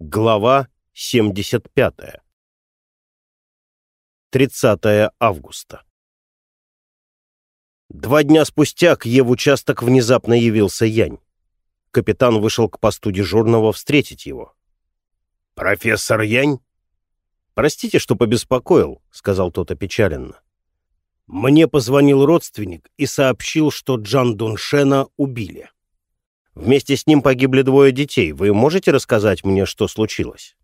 Глава 75. 30 августа. Два дня спустя к Е в участок внезапно явился Янь. Капитан вышел к посту дежурного встретить его. «Профессор Янь?» «Простите, что побеспокоил», — сказал тот опечаленно. «Мне позвонил родственник и сообщил, что Джан Дуншена убили». Вместе с ним погибли двое детей. Вы можете рассказать мне, что случилось?»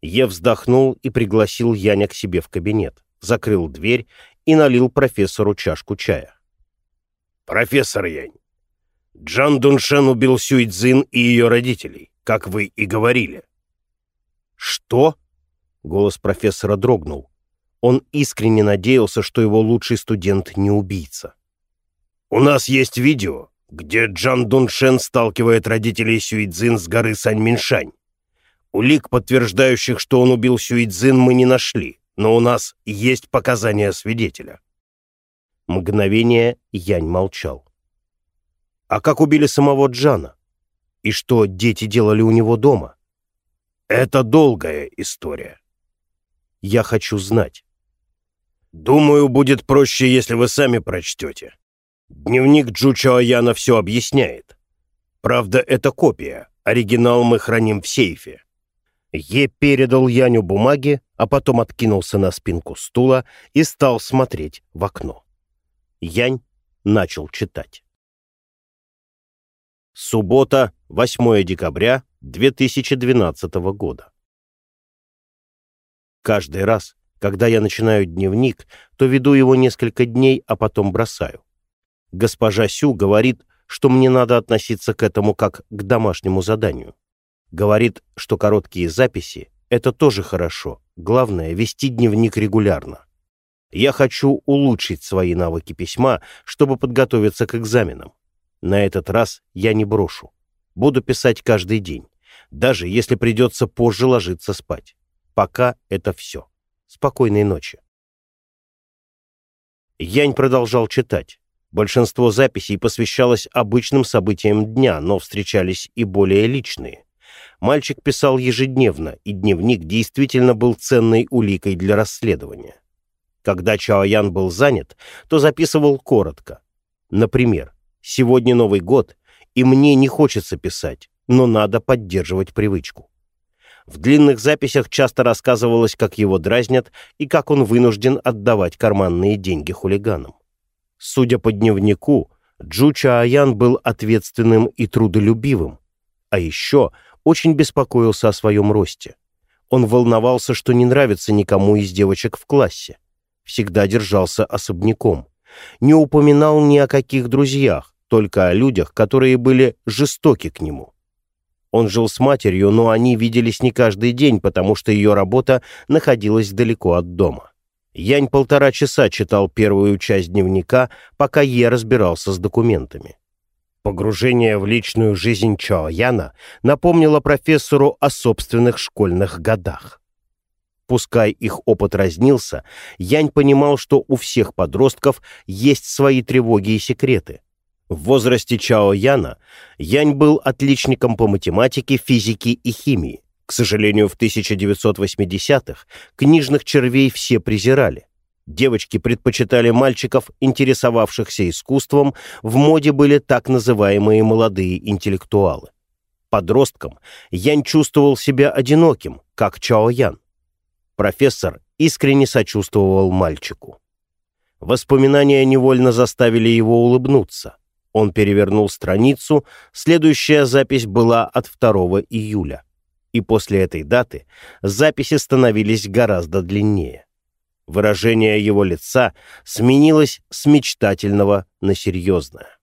Е вздохнул и пригласил Яня к себе в кабинет, закрыл дверь и налил профессору чашку чая. «Профессор Янь, Джан Дуншен убил Сюй Цзин и ее родителей, как вы и говорили». «Что?» — голос профессора дрогнул. Он искренне надеялся, что его лучший студент не убийца. «У нас есть видео, где Джан Дуншен сталкивает родителей Сюидзин с горы Саньминшань. Улик, подтверждающих, что он убил Сюидзин, мы не нашли, но у нас есть показания свидетеля. Мгновение Янь молчал. А как убили самого Джана? И что дети делали у него дома? Это долгая история. Я хочу знать. Думаю, будет проще, если вы сами прочтете. Дневник Джучо Аяна все объясняет. Правда, это копия. Оригинал мы храним в сейфе. Е передал Яню бумаги, а потом откинулся на спинку стула и стал смотреть в окно. Янь начал читать. Суббота, 8 декабря 2012 года. Каждый раз, когда я начинаю дневник, то веду его несколько дней, а потом бросаю. Госпожа Сю говорит, что мне надо относиться к этому как к домашнему заданию. Говорит, что короткие записи — это тоже хорошо. Главное — вести дневник регулярно. Я хочу улучшить свои навыки письма, чтобы подготовиться к экзаменам. На этот раз я не брошу. Буду писать каждый день, даже если придется позже ложиться спать. Пока это все. Спокойной ночи. Янь продолжал читать. Большинство записей посвящалось обычным событиям дня, но встречались и более личные. Мальчик писал ежедневно, и дневник действительно был ценной уликой для расследования. Когда Чаоян был занят, то записывал коротко. Например, «Сегодня Новый год, и мне не хочется писать, но надо поддерживать привычку». В длинных записях часто рассказывалось, как его дразнят и как он вынужден отдавать карманные деньги хулиганам. Судя по дневнику, Джуча Аян был ответственным и трудолюбивым, а еще очень беспокоился о своем росте. Он волновался, что не нравится никому из девочек в классе. Всегда держался особняком. Не упоминал ни о каких друзьях, только о людях, которые были жестоки к нему. Он жил с матерью, но они виделись не каждый день, потому что ее работа находилась далеко от дома. Янь полтора часа читал первую часть дневника, пока Е разбирался с документами. Погружение в личную жизнь Чао Яна напомнило профессору о собственных школьных годах. Пускай их опыт разнился, Янь понимал, что у всех подростков есть свои тревоги и секреты. В возрасте Чао Яна Янь был отличником по математике, физике и химии. К сожалению, в 1980-х книжных червей все презирали. Девочки предпочитали мальчиков, интересовавшихся искусством, в моде были так называемые молодые интеллектуалы. Подростком Янь чувствовал себя одиноким, как Чао Ян. Профессор искренне сочувствовал мальчику. Воспоминания невольно заставили его улыбнуться. Он перевернул страницу, следующая запись была от 2 июля и после этой даты записи становились гораздо длиннее. Выражение его лица сменилось с мечтательного на серьезное.